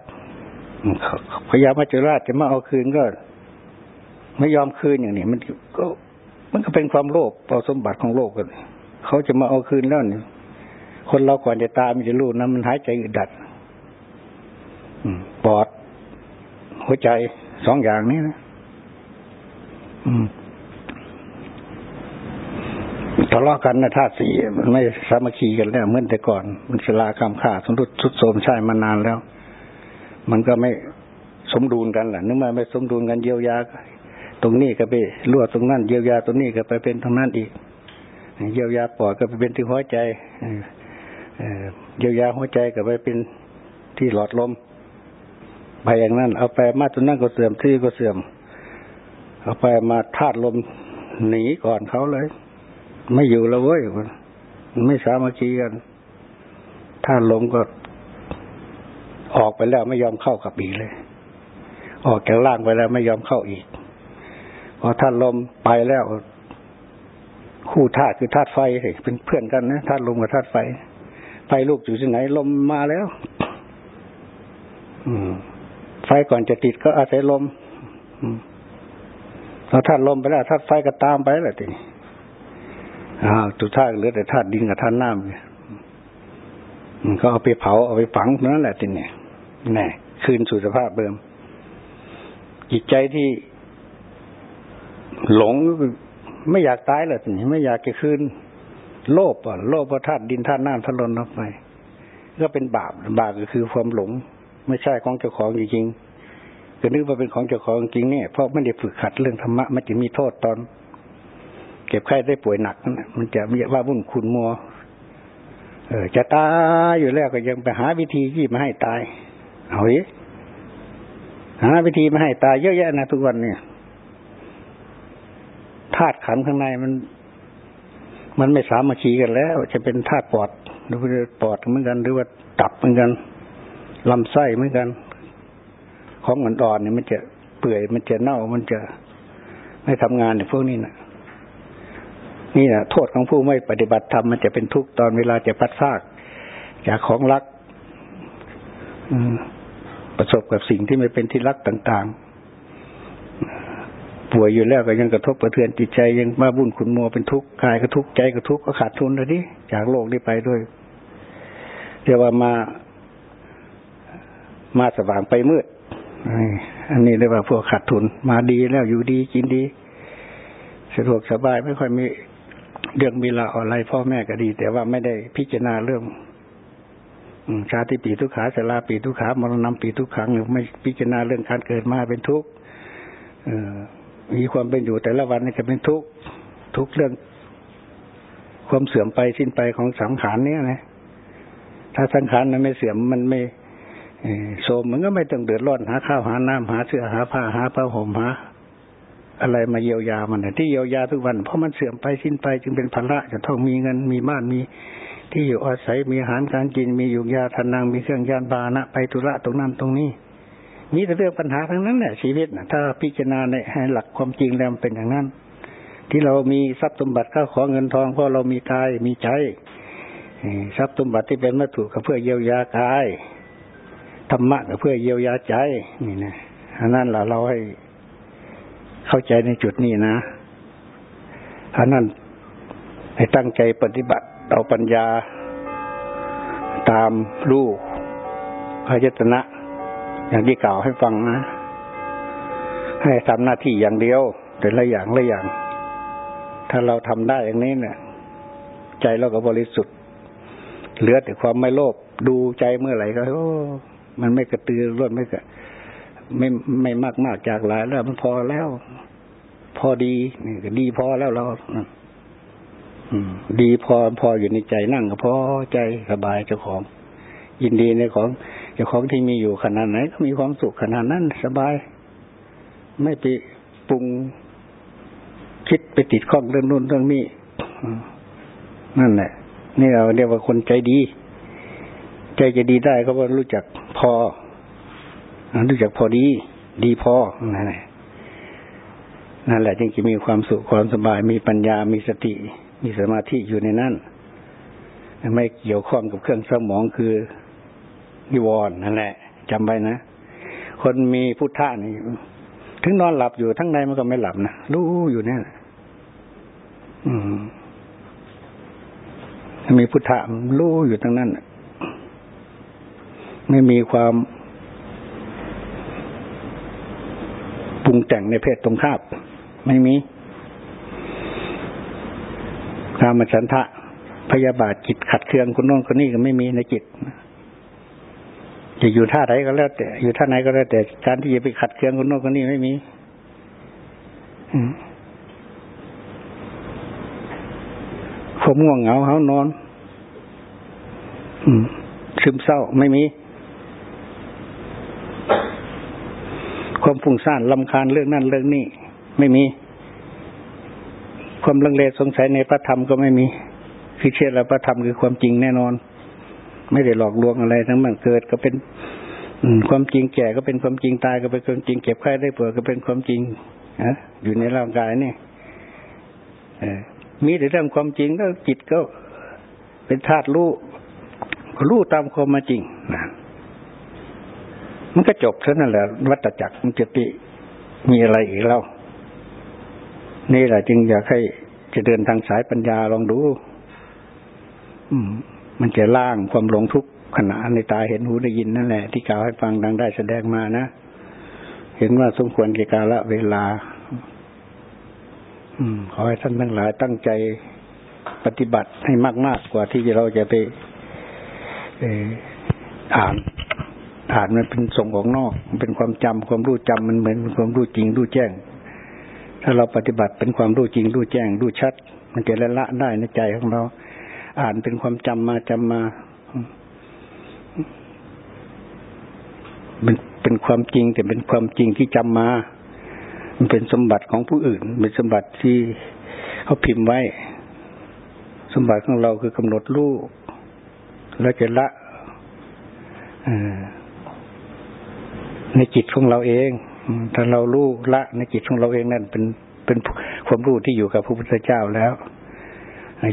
พยายามมาเจอราชจะมาเอาคืนก็ไม่ยอมคืนอย่างนี้มันก็ มันก็เป็นความโลภเอาสมบัติของโลกกันเขาจะมาเอาคืนแล้วเนี่ยคนเราก่อนจะตายมันจะรู้นะมันหายใจอึดดัดปอดหัวใจสองอย่างนี้นะ ทะเลาะกันนะธาตุสี่มันไม่สามัคคีกันแล้วเหมือนแต่ก่อน มันสลาคำขาสมดุลสุดโสมใช่มานานแล้ว มันก็ไม่สมดุลกันแหละนึกว่าไม่สมดุลกันเยียวยา ตรงนี้ก็ไปรั่วตรงนั้นเยียวยาตรงนี้ก็ไปเป็นตรงนั้นอีก เยียวยาปอดก็ไปเป็นที่หัวใจเยียวยาหัวใจก็ไปเป็นที่หลอดลมไปอย่างนั้น เอาไปมาตรงนั้นก็เสื่อมที่ก็เสื่อม เอาไปมาธาตุลมหนีก่อนเขาเลย ไม่อยู่แล้วเว้ยมันไม่สามัคคีกัน ถ้าลมก็ออกไปแล้วไม่ยอมเข้ากับอีกเลย ออกจากล่างไปแล้วไม่ยอมเข้าอีกพอท่านลมไปแล้ว คู่ธาตุคือธาตุไฟเป็นเพื่อนกันนะธาตุลมกับธาตุไฟ ไฟลูกอยู่ที่ไหนลมมาแล้ว อืม ไฟก่อนจะติดก็อาศัยลมพอธาตุลมไปแล้วธาตุไฟก็ตามไปแหล้วทีนี้ อ้าวสุดท้ายเหลือแต่ธาตุดินกับธาตุน้ำเนี่ยก็เอาไปเผาเอาไปฝังนั่นแหละทีเนี่ยแน่คืนสู่สภาพเดิม จิตใจที่หลงไม่อยากตายเลยทีนี้ไม่อยากจะคืน โลภอะโลภธาตุดินธาตุน้ำธาตุลมออกไป ก็เป็นบาปบาปก็คือความหลง ไม่ใช่ของเจ้าของจริงๆก็นึกว่าเป็นของเจ้าของจริงเนี่ยเพราะไม่ได้ฝึกขัดเรื่องธรรมะมันจะมีโทษตอน เก็บไข้ได้ป่วยหนักมันจะมีว่าวุ่นคุณมัว เออ จะตายอยู่แล้วก็ยังไปหาวิธีที่มาให้ตาย เอาดิหาวิธีมาให้ตายเยอะแยะนะทุกวันเนี่ยธาตุขันข้างในมัน มันไม่สามัคคีกันแล้ว จะเป็นธาตุปอดหรือว่าปอดเหมือนกันหรือว่าตับเหมือนกันลำไส้เหมือนกัน ของอ่อนๆเนี่ยมันจะเปื่อยมันจะเน่ามันจะไม่ทำงานเนี่ยพวกนี้นะ นี่นะโทษของผู้ไม่ปฏิบัติธรรมมันจะเป็นทุกข์ตอนเวลาจะพัดซากจากของรักประสบกับสิ่งที่ไม่เป็นที่รักต่างๆ ป่วยอยู่แล้วก็ยังกระทบกระเทือนจิตใจยังมาบุญขุนมัวเป็นทุกข์กายก็ทุกข์ใจก็ทุกข์ก็ขาดทุนเลยดิจากโลกนี้ไปด้วยเรียกว่ามา มาสว่างไปมืดอันนี้เรียกว่าพวกขาดทุน มาดีแล้วอยู่ดีกินดีสะดวกสบายไม่ค่อยมี เรื่องมีลาอะไรพ่อแม่ก็ดี แต่ว่าไม่ได้พิจารณาเรื่องชาติปีทุกขาสลาปีทุกขามรณะปีทุกขังหรือไม่พิจารณาเรื่องการเกิดมาเป็นทุกข์มีความเป็นอยู่แต่ละวันนี่จะเป็นทุกข์ทุกเรื่อง ความเสื่อมไปสิ้นไปของสังขารเนี่ยนะถ้าสังขารมันไม่เสื่อมมันไม่โสมมันก็ไม่ต้องเดือดร้อนหาข้าวหาน้ำหาเสื้อหาผ้าหาผ้าห่มหา อะไรมาเยียวยามันที่เยียวยาทุกวัน เพราะมันเสื่อมไปสิ้นไปจึงเป็นภาระจะต้องมีเงินมีบ้านมี ที่อยู่อาศัยมีอาหารการกินมีอยู่ยาทานังมีเครื่องยานบานะไปธุระตรงนั้นตรงนี้มีแต่เรื่องปัญหาทั้งนั้นแหละชีวิตนะถ้าพิจารณาในให้หลักความจริงแล้วเป็นอย่างนั้น ที่เรามีทรัพย์สมบัติข้าวของเงินทองเพราะเรามีกายมีใจทรัพย์สมบัติที่เป็นวัตถุก็เพื่อเยียวยากายธรรมะก็เพื่อเยียวยาใจนี่นะอันนั้นแหละเราให้ เข้าใจในจุดนี้นะอันนั้นให้ตั้งใจปฏิบัติเอาปัญญา ตามรู้อายตนะ อย่างที่กล่าวให้ฟังนะ ให้ทำหน้าที่อย่างเดียวแต่ละอย่างละอย่าง ถ้าเราทำได้อย่างนี้เนี่ย ใจเราก็บริสุทธิ์ เหลือแต่ความไม่โลภดูใจเมื่อไหร่ก็โอ้มันไม่กระตือร้นไม่กระ ไม่ไม่มากมากจากหลายแล้วมันพอแล้ว พอดีนี่ก็ดีพอแล้วเราดีพอพออยู่ในใจนั่งก็พอใจสบายเจ้าของ ยินดีในของเจ้าของที่มีอยู่ขนาดไหน ก็มีความสุขขนาดนั้นสบาย ไม่ไปปรุงคิดไปติดข้องเรื่องนู้นเรื่องนี้นั่นแหละ นี่เราเรียกว่าคนใจดี ใจจะดีได้ก็ว่ารู้จักพอ รู้จักพอดี ดีพอนั่นแหละนั่นแหละจึงจะมีความสุขความสบาย มีปัญญามีสติ มีสมาธิอยู่ในนั้นไม่เกี่ยวข้องกับเครื่องสมองคือนิวรณ์นั่นแหละจำไว้นะ คนมีพุทธะนี่ถึงนอนหลับอยู่ทั้งในมันก็ไม่หลับนะรู้อยู่เนี่ยอืมมีพุทธะรู้อยู่ทั้งนั้นไม่มีความปรุ งแต่งในเพศตรงข้ามไม่มีกามฉันทะพยาบาทจิตขัดเคืองคนโน้นคนนี้ก็ไม่มีในจิตจะอยู่ท่าไหนก็แล้วแต่ อยู่ท่าไหนก็แล้วแต่การที่จะไปขัดเคืองคนโน้นคนนี้ไม่มีผมง่วงเหงาเขานอนซึมเศร้าไม่มี ความฟุ้งซ่านลำคาญเรื่องนั้นเรื่องนี้ไม่มีความลังเลสงสัยในพระธรรมก็ไม่มีคือเชื่อแล้วพระธรรมคือความจริงแน่นอน ไม่ได้หลอกลวงอะไร ทั้งมันเกิดก็เป็นความจริงแก่ก็เป็นความจริงตายก็เป็นความจริงเก็บไข้ได้ป่วยก็เป็นความจริงนะอยู่ในร่างกายนี่มีแต่เรื่องความจริงแล้วจิตก็เป็นธาตุรู้รู้ตามความมาจริงนะ มันก็จบเท่านั้นแหละวัตจักรมันจะติมีอะไรอีกแล้วนี่แหละจึงอยากให้จะเดินทางสายปัญญาลองดู อืม มันจะล่างความหลงทุกข์ขณะในตาเห็นหูได้ยินนั่นแหละ ที่กล่าวให้ฟังดังได้แสดงมานะเห็นว่าสมควรแก่กาละเวลา อืม ขอให้ท่านทั้งหลายตั้งใจปฏิบัติให้มาก ๆ กว่าที่เราจะไปอ่าน อ่านมันเป็นส่งของนอก มันเป็นความจำความรู้จำมันเหมือนความรู้จริงรู้แจ้ง ถ้าเราปฏิบัติเป็นความรู้จริงรู้แจ้งรู้ชัด มันจะละละได้ในใจของเรา อ่านเป็นความจำมาจำมามันเป็นความจริงแต่เป็นความจริงที่จำมา มันเป็นสมบัติของผู้อื่น เป็นสมบัติที่เขาพิมพ์ไว้ สมบัติของเราคือกำหนดรู้แล้วจะละ ในจิตของเราเองถ้าเรารู้ละในจิตของเราเองนั่นเป็นเป็นความรู้ที่อยู่กับพระพุทธเจ้าแล้ว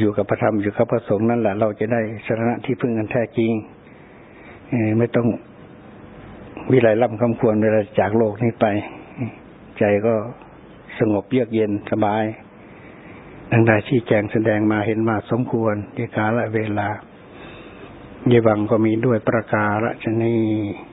อยู่กับพระธรรมอยู่กับพระสงฆ์นั่นแหละเราจะได้สาระที่พึ่งกันแท้จริงไม่ต้องวิไลล่ำคำควรเวลาจากโลกนี้ไป ใจก็สงบเยือกเย็นสบายดังใดชี้แจงแสดงมาเห็นมาสมควรที่กาละเวลา เยวังก็มีด้วยประกาศชนี